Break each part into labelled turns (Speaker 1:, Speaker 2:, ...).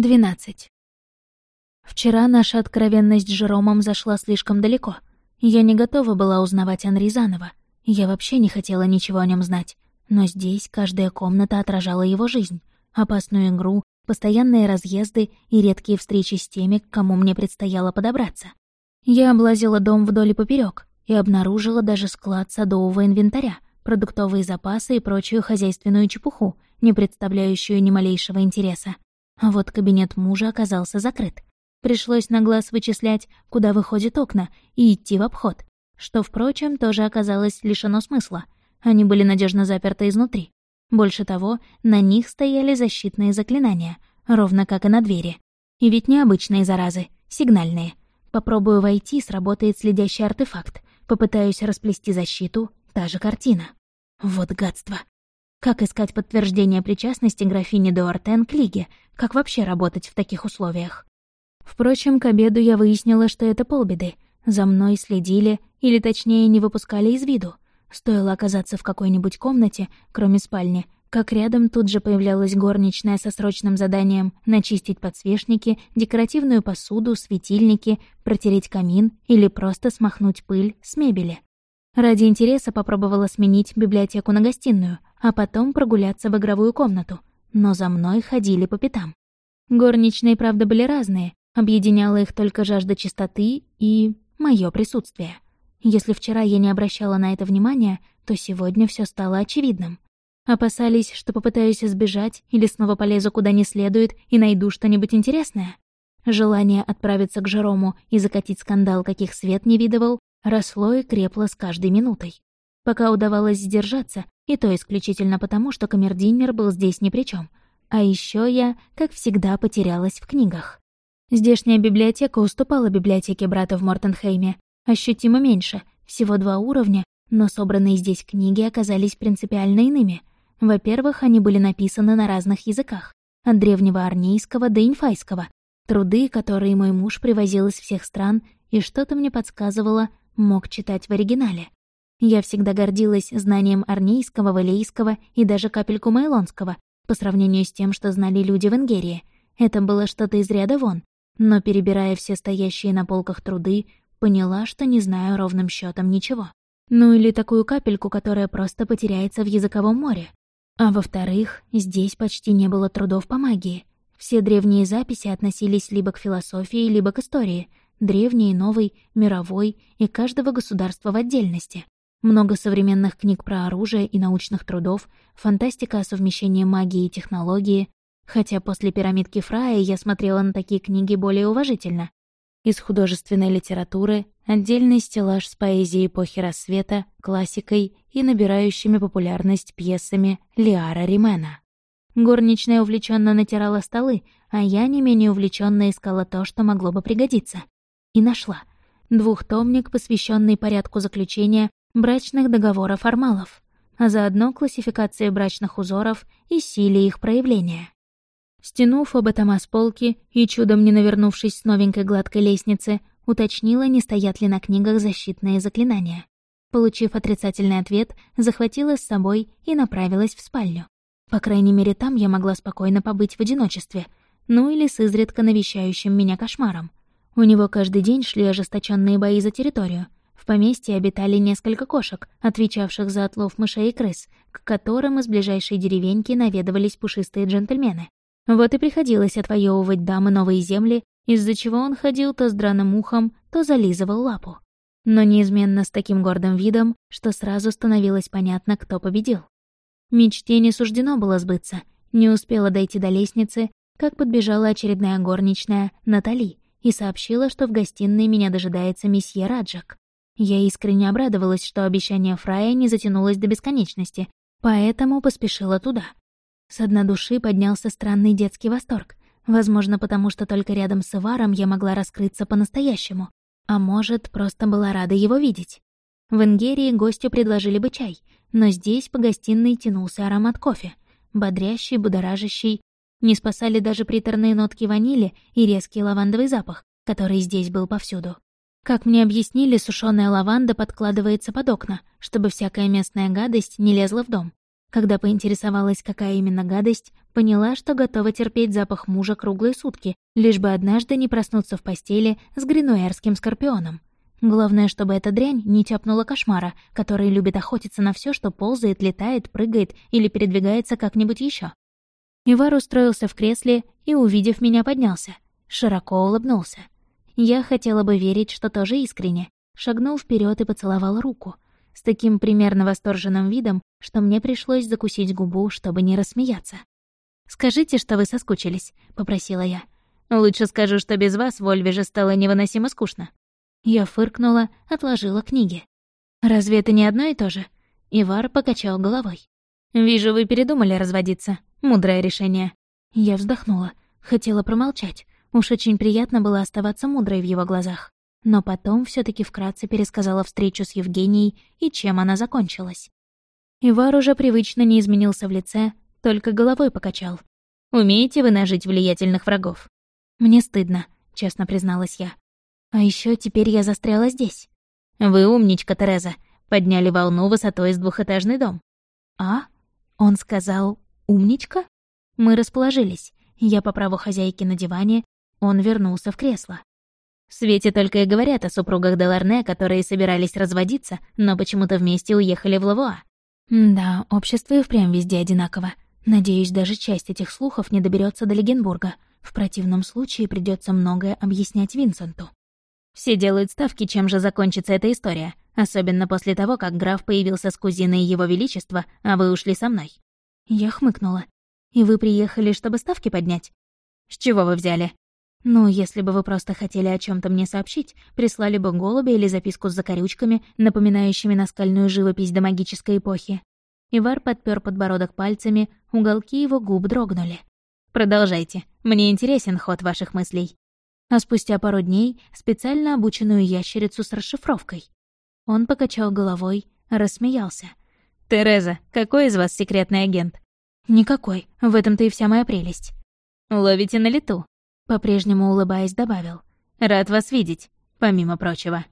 Speaker 1: 12. Вчера наша откровенность с Жеромом зашла слишком далеко. Я не готова была узнавать Анри заново. Я вообще не хотела ничего о нем знать. Но здесь каждая комната отражала его жизнь. Опасную игру, постоянные разъезды и редкие встречи с теми, к кому мне предстояло подобраться. Я облазила дом вдоль и поперек и обнаружила даже склад садового инвентаря, продуктовые запасы и прочую хозяйственную чепуху, не представляющую ни малейшего интереса. А вот кабинет мужа оказался закрыт. Пришлось на глаз вычислять, куда выходят окна, и идти в обход, что, впрочем, тоже оказалось лишено смысла. Они были надежно заперты изнутри. Больше того, на них стояли защитные заклинания, ровно как и на двери. И ведь необычные заразы, сигнальные. Попробую войти, сработает следящий артефакт. Попытаюсь расплести защиту, та же картина. Вот гадство. Как искать подтверждение причастности графини Дуартен к Лиге? Как вообще работать в таких условиях? Впрочем, к обеду я выяснила, что это полбеды. За мной следили, или точнее не выпускали из виду. Стоило оказаться в какой-нибудь комнате, кроме спальни, как рядом тут же появлялась горничная со срочным заданием начистить подсвечники, декоративную посуду, светильники, протереть камин или просто смахнуть пыль с мебели. Ради интереса попробовала сменить библиотеку на гостиную, а потом прогуляться в игровую комнату. Но за мной ходили по пятам. Горничные, правда, были разные, объединяла их только жажда чистоты и мое присутствие. Если вчера я не обращала на это внимания, то сегодня все стало очевидным. Опасались, что попытаюсь избежать или снова полезу куда не следует и найду что-нибудь интересное. Желание отправиться к Жерому и закатить скандал, каких свет не видывал, росло и крепло с каждой минутой. Пока удавалось сдержаться, и то исключительно потому, что камердинер был здесь ни при чем. А еще я, как всегда, потерялась в книгах. Здешняя библиотека уступала библиотеке брата в Мортенхейме. Ощутимо меньше, всего два уровня, но собранные здесь книги оказались принципиально иными. Во-первых, они были написаны на разных языках. От древнего арнейского до инфайского. Труды, которые мой муж привозил из всех стран, и что-то мне подсказывало, мог читать в оригинале. Я всегда гордилась знанием арнейского, валейского и даже капельку майлонского по сравнению с тем, что знали люди в Ингерии. Это было что-то из ряда вон. Но, перебирая все стоящие на полках труды, поняла, что не знаю ровным счетом ничего. Ну или такую капельку, которая просто потеряется в языковом море. А во-вторых, здесь почти не было трудов по магии. Все древние записи относились либо к философии, либо к истории, древней, новой, мировой и каждого государства в отдельности. Много современных книг про оружие и научных трудов, фантастика о совмещении магии и технологии. Хотя после «Пирамидки Фрая» я смотрела на такие книги более уважительно. Из художественной литературы отдельный стеллаж с поэзией эпохи рассвета, классикой и набирающими популярность пьесами Лиара Римена. Горничная увлеченно натирала столы, а я не менее увлеченно искала то, что могло бы пригодиться. И нашла. Двухтомник, посвященный порядку заключения брачных договоров армалов, а заодно классификации брачных узоров и силе их проявления. Стянув оба тома с полки и чудом не навернувшись с новенькой гладкой лестницы, уточнила, не стоят ли на книгах защитные заклинания. Получив отрицательный ответ, захватила с собой и направилась в спальню. По крайней мере, там я могла спокойно побыть в одиночестве, ну или с изредка навещающим меня кошмаром. У него каждый день шли ожесточенные бои за территорию. В поместье обитали несколько кошек, отвечавших за отлов мышей и крыс, к которым из ближайшей деревеньки наведывались пушистые джентльмены. Вот и приходилось отвоевывать дамы новые земли, из-за чего он ходил то с драным ухом, то зализывал лапу. Но неизменно с таким гордым видом, что сразу становилось понятно, кто победил. Мечте не суждено было сбыться. Не успела дойти до лестницы, как подбежала очередная горничная, Натали, и сообщила, что в гостиной меня дожидается месье Раджак. Я искренне обрадовалась, что обещание Фрая не затянулось до бесконечности, поэтому поспешила туда. С дна души поднялся странный детский восторг. Возможно, потому что только рядом с Иваром я могла раскрыться по-настоящему. А может, просто была рада его видеть. В Ингерии гостю предложили бы чай, но здесь по гостиной тянулся аромат кофе. Бодрящий, будоражащий. Не спасали даже приторные нотки ванили и резкий лавандовый запах, который здесь был повсюду. Как мне объяснили, сушеная лаванда подкладывается под окна, чтобы всякая местная гадость не лезла в дом. Когда поинтересовалась, какая именно гадость, поняла, что готова терпеть запах мужа круглые сутки, лишь бы однажды не проснуться в постели с гринуэрским скорпионом. Главное, чтобы эта дрянь не тяпнула кошмара, который любит охотиться на все, что ползает, летает, прыгает или передвигается как-нибудь еще. Ивар устроился в кресле и, увидев меня, поднялся. Широко улыбнулся. Я хотела бы верить, что тоже искренне. Шагнул вперед и поцеловал руку — с таким примерно восторженным видом, что мне пришлось закусить губу, чтобы не рассмеяться. «Скажите, что вы соскучились», — попросила я. «Лучше скажу, что без вас в Ольвеже стало невыносимо скучно». Я фыркнула, отложила книги. «Разве это не одно и то же?» Ивар покачал головой. «Вижу, вы передумали разводиться. Мудрое решение». Я вздохнула. Хотела промолчать. Уж очень приятно было оставаться мудрой в его глазах но потом все таки вкратце пересказала встречу с Евгенией и чем она закончилась. Ивар уже привычно не изменился в лице, только головой покачал. «Умеете вы нажить влиятельных врагов?» «Мне стыдно», — честно призналась я. «А еще теперь я застряла здесь». «Вы умничка, Тереза. Подняли волну высотой с двухэтажный дом». «А?» Он сказал «умничка?» Мы расположились. Я по праву хозяйки на диване, он вернулся в кресло. В свете только и говорят о супругах Деларне, которые собирались разводиться, но почему-то вместе уехали в Лавуа. Да, общество и впрямь везде одинаково. Надеюсь, даже часть этих слухов не доберется до Легенбурга. В противном случае придется многое объяснять Винсенту. Все делают ставки, чем же закончится эта история, особенно после того, как граф появился с кузиной Его Величества, а вы ушли со мной. Я хмыкнула. «И вы приехали, чтобы ставки поднять?» «С чего вы взяли?» Ну, если бы вы просто хотели о чем то мне сообщить, прислали бы голубя или записку с закорючками, напоминающими наскальную живопись до магической эпохи. Ивар подпер подбородок пальцами, уголки его губ дрогнули. «Продолжайте. Мне интересен ход ваших мыслей». А спустя пару дней специально обученную ящерицу с расшифровкой. Он покачал головой, рассмеялся. «Тереза, какой из вас секретный агент?» «Никакой. В этом-то и вся моя прелесть». «Ловите на лету», по-прежнему улыбаясь, добавил. «Рад вас видеть, помимо прочего».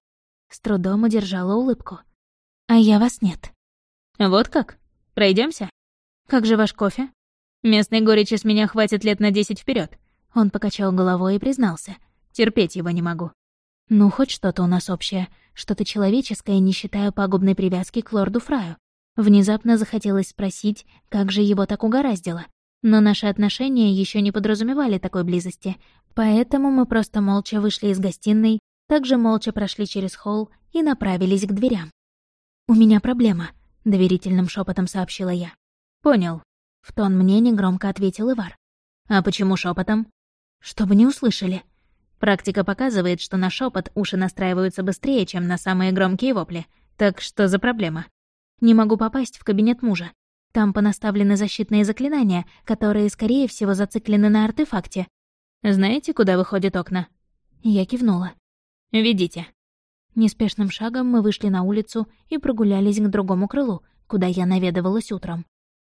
Speaker 1: С трудом удержала улыбку. «А я вас нет». «Вот как? Пройдемся? Как же ваш кофе?» «Местной горечи с меня хватит лет на десять вперед. Он покачал головой и признался. «Терпеть его не могу». «Ну, хоть что-то у нас общее. Что-то человеческое, не считая пагубной привязки к лорду Фраю». Внезапно захотелось спросить, как же его так угораздило. Но наши отношения еще не подразумевали такой близости, поэтому мы просто молча вышли из гостиной, также молча прошли через холл и направились к дверям. «У меня проблема», — доверительным шепотом сообщила я. «Понял». В тон мне негромко ответил Ивар. «А почему шепотом? «Чтобы не услышали». Практика показывает, что на шепот уши настраиваются быстрее, чем на самые громкие вопли. Так что за проблема? Не могу попасть в кабинет мужа. Там понаставлены защитные заклинания, которые, скорее всего, зациклены на артефакте. Знаете, куда выходят окна?» Я кивнула. «Ведите». Неспешным шагом мы вышли на улицу и прогулялись к другому крылу, куда я наведывалась утром.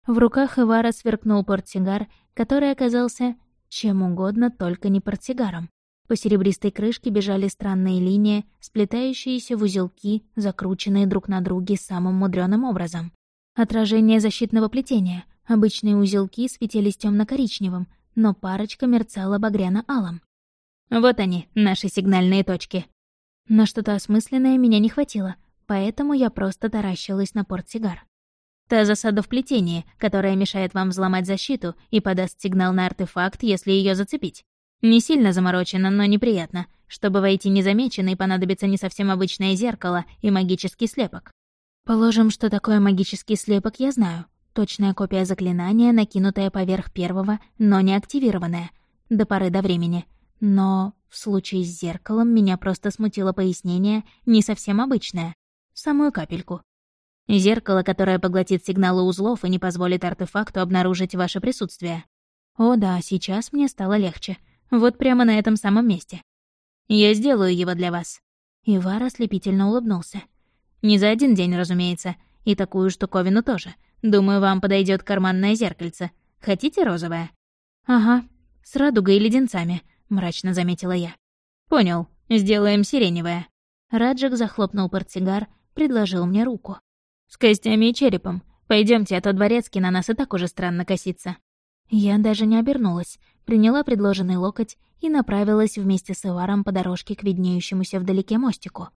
Speaker 1: В руках Ивара сверкнул портсигар, который оказался чем угодно, только не портсигаром. По серебристой крышке бежали странные линии, сплетающиеся в узелки, закрученные друг на друге самым мудреным образом. Отражение защитного плетения. Обычные узелки светились темно коричневым но парочка мерцала багряно-алым. Вот они, наши сигнальные точки. На что-то осмысленное меня не хватило, поэтому я просто таращилась на портсигар. Та засада в плетении, которая мешает вам взломать защиту и подаст сигнал на артефакт, если ее зацепить. Не сильно заморочено, но неприятно. Чтобы войти незамеченной, понадобится не совсем обычное зеркало и магический слепок. Положим, что такое магический слепок я знаю. Точная копия заклинания, накинутая поверх первого, но не активированная. До поры до времени. Но в случае с зеркалом меня просто смутило пояснение не совсем обычное. Самую капельку. Зеркало, которое поглотит сигналы узлов и не позволит артефакту обнаружить ваше присутствие. О да, сейчас мне стало легче. Вот прямо на этом самом месте. Я сделаю его для вас. Ивар ослепительно улыбнулся. Не за один день, разумеется. И такую штуковину тоже. Думаю, вам подойдет карманное зеркальце. Хотите розовое?» «Ага, с радугой и леденцами», — мрачно заметила я. «Понял. Сделаем сиреневое». Раджик захлопнул портсигар, предложил мне руку. «С костями и черепом. Пойдемте, а то дворецкий на нас и так уже странно косится». Я даже не обернулась, приняла предложенный локоть и направилась вместе с Иваром по дорожке к виднеющемуся вдалеке мостику.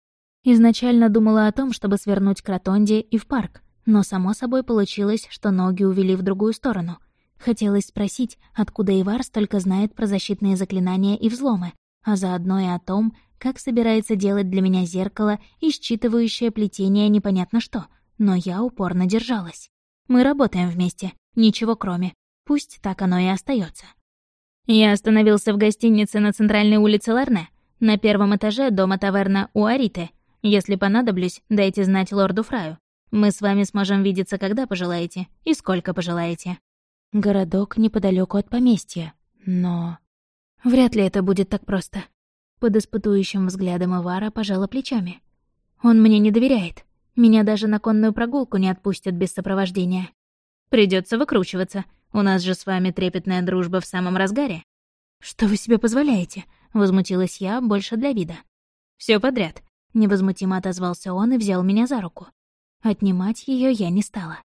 Speaker 1: Изначально думала о том, чтобы свернуть к ротонде и в парк, но само собой получилось, что ноги увели в другую сторону. Хотелось спросить, откуда Ивар столько знает про защитные заклинания и взломы, а заодно и о том, как собирается делать для меня зеркало и считывающее плетение непонятно что, но я упорно держалась. Мы работаем вместе, ничего кроме. Пусть так оно и остается. Я остановился в гостинице на центральной улице Ларне, на первом этаже дома-таверна у Ариты. Если понадоблюсь, дайте знать лорду Фраю. Мы с вами сможем видеться, когда пожелаете и сколько пожелаете. Городок неподалеку от поместья, но... Вряд ли это будет так просто. Под испытующим взглядом Ивара пожала плечами. Он мне не доверяет. Меня даже на конную прогулку не отпустят без сопровождения. Придется выкручиваться. У нас же с вами трепетная дружба в самом разгаре. Что вы себе позволяете? Возмутилась я больше для вида. Все подряд. Невозмутимо отозвался он и взял меня за руку. Отнимать ее я не стала.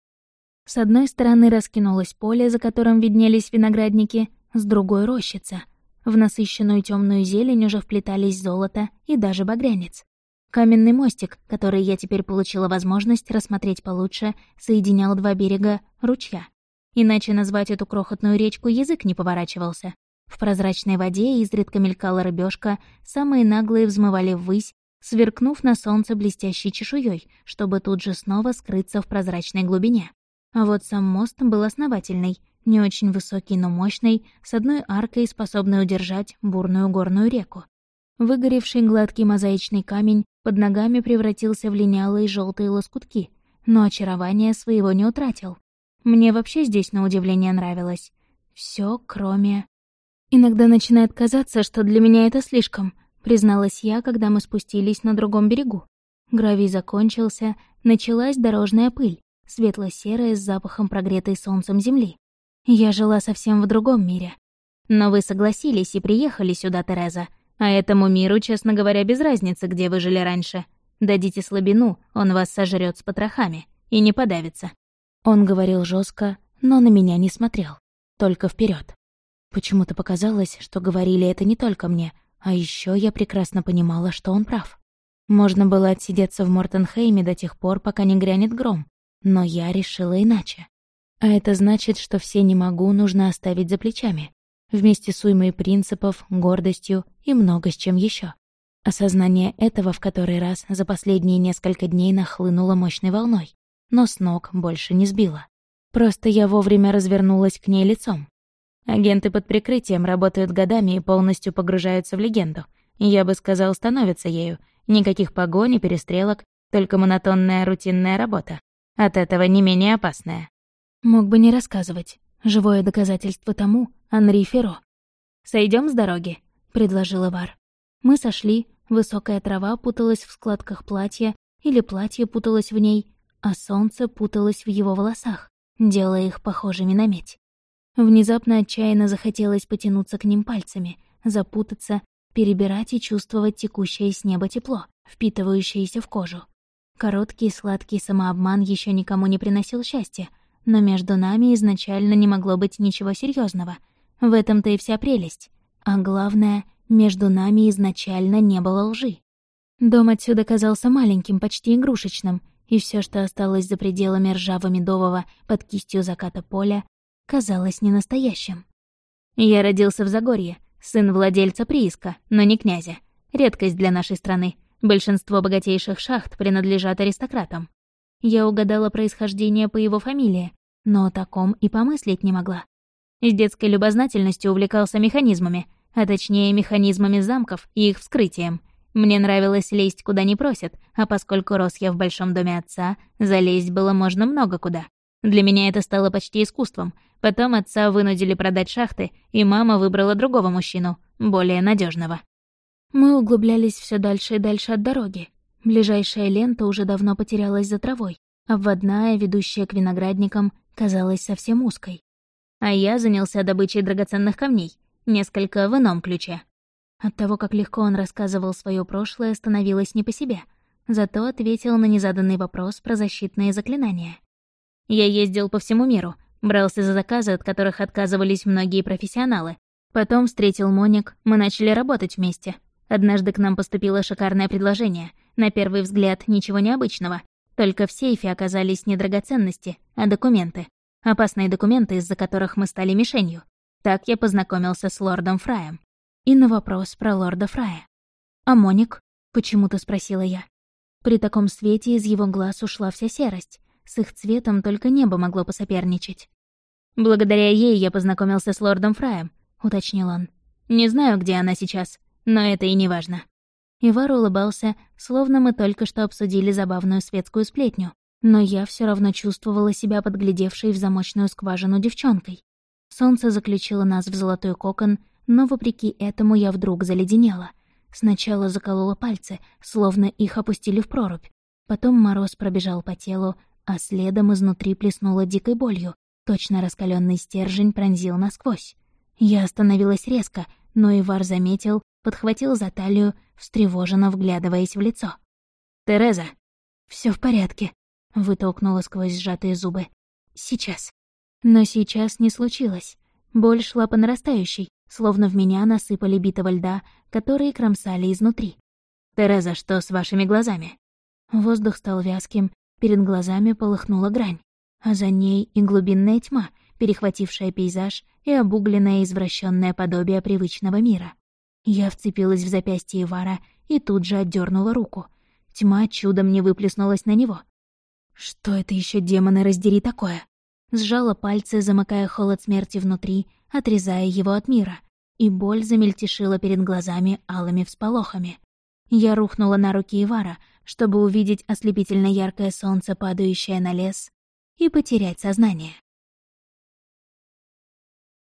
Speaker 1: С одной стороны раскинулось поле, за которым виднелись виноградники, с другой — рощица. В насыщенную темную зелень уже вплетались золото и даже багрянец. Каменный мостик, который я теперь получила возможность рассмотреть получше, соединял два берега ручья. Иначе назвать эту крохотную речку язык не поворачивался. В прозрачной воде изредка мелькала рыбешка, самые наглые взмывали ввысь, сверкнув на солнце блестящей чешуей, чтобы тут же снова скрыться в прозрачной глубине. А вот сам мост был основательный, не очень высокий, но мощный, с одной аркой, способной удержать бурную горную реку. Выгоревший гладкий мозаичный камень под ногами превратился в линялые желтые лоскутки, но очарование своего не утратил. Мне вообще здесь на удивление нравилось. Все, кроме... Иногда начинает казаться, что для меня это слишком, призналась я, когда мы спустились на другом берегу. Гравий закончился, началась дорожная пыль, светло-серая с запахом прогретой солнцем земли. Я жила совсем в другом мире. Но вы согласились и приехали сюда, Тереза, а этому миру, честно говоря, без разницы, где вы жили раньше. Дадите слабину, он вас сожрет с потрохами и не подавится». Он говорил жестко, но на меня не смотрел, только вперед. Почему-то показалось, что говорили это не только мне, а еще я прекрасно понимала, что он прав. Можно было отсидеться в Мортенхейме до тех пор, пока не грянет гром, но я решила иначе. А это значит, что все «не могу» нужно оставить за плечами вместе с уймой принципов, гордостью и много с чем еще. Осознание этого в который раз за последние несколько дней нахлынуло мощной волной, но с ног больше не сбило. Просто я вовремя развернулась к ней лицом. Агенты под прикрытием работают годами и полностью погружаются в легенду. Я бы сказал, становятся ею. Никаких погонь перестрелок, только монотонная рутинная работа. От этого не менее опасная. Мог бы не рассказывать. Живое доказательство тому — Анри Ферро. Сойдем с дороги», — предложила Вар. Мы сошли, высокая трава путалась в складках платья, или платье путалось в ней, а солнце путалось в его волосах, делая их похожими на медь. Внезапно отчаянно захотелось потянуться к ним пальцами, запутаться, перебирать и чувствовать текущее с неба тепло, впитывающееся в кожу. Короткий сладкий самообман еще никому не приносил счастья, но между нами изначально не могло быть ничего серьезного. В этом-то и вся прелесть. А главное, между нами изначально не было лжи. Дом отсюда казался маленьким, почти игрушечным, и все, что осталось за пределами ржаво-медового под кистью заката поля, казалось ненастоящим. Я родился в Загорье, сын владельца прииска, но не князя. Редкость для нашей страны. Большинство богатейших шахт принадлежат аристократам. Я угадала происхождение по его фамилии, но о таком и помыслить не могла. С детской любознательностью увлекался механизмами, а точнее механизмами замков и их вскрытием. Мне нравилось лезть куда не просят, а поскольку рос я в большом доме отца, залезть было можно много куда. Для меня это стало почти искусством. Потом отца вынудили продать шахты, и мама выбрала другого мужчину, более надежного. Мы углублялись все дальше и дальше от дороги, Ближайшая лента уже давно потерялась за травой, обводная, ведущая к виноградникам, казалась совсем узкой. А я занялся добычей драгоценных камней, несколько в ином ключе. От того, как легко он рассказывал свое прошлое, становилось не по себе. Зато ответил на незаданный вопрос про защитные заклинания. Я ездил по всему миру, брался за заказы, от которых отказывались многие профессионалы. Потом встретил Моник, мы начали работать вместе. Однажды к нам поступило шикарное предложение. На первый взгляд ничего необычного. Только в сейфе оказались не драгоценности, а документы. Опасные документы, из-за которых мы стали мишенью. Так я познакомился с лордом Фраем. И на вопрос про лорда Фрая. «А Моник?» — почему-то спросила я. При таком свете из его глаз ушла вся серость. С их цветом только небо могло посоперничать. «Благодаря ей я познакомился с лордом Фраем», — уточнил он. «Не знаю, где она сейчас, но это и не важно». Ивар улыбался, словно мы только что обсудили забавную светскую сплетню, но я все равно чувствовала себя подглядевшей в замочную скважину девчонкой. Солнце заключило нас в золотой кокон, но вопреки этому я вдруг заледенела. Сначала заколола пальцы, словно их опустили в прорубь. Потом мороз пробежал по телу, а следом изнутри плеснуло дикой болью. Точно раскаленный стержень пронзил насквозь. Я остановилась резко, но Ивар заметил, подхватил за талию, встревоженно вглядываясь в лицо. «Тереза!» все в порядке», — вытолкнула сквозь сжатые зубы. «Сейчас». Но сейчас не случилось. Боль шла по нарастающей, словно в меня насыпали битого льда, которые кромсали изнутри. «Тереза, что с вашими глазами?» Воздух стал вязким, перед глазами полыхнула грань, а за ней и глубинная тьма, перехватившая пейзаж и обугленное извращенное подобие привычного мира. Я вцепилась в запястье Ивара и тут же отдернула руку. Тьма чудом не выплеснулась на него. Что это еще демоны раздери такое? Сжала пальцы, замыкая холод смерти внутри, отрезая его от мира, и боль замельтешила перед глазами алыми всполохами. Я рухнула на руки Ивара, чтобы увидеть ослепительно яркое солнце, падающее на лес, и потерять сознание.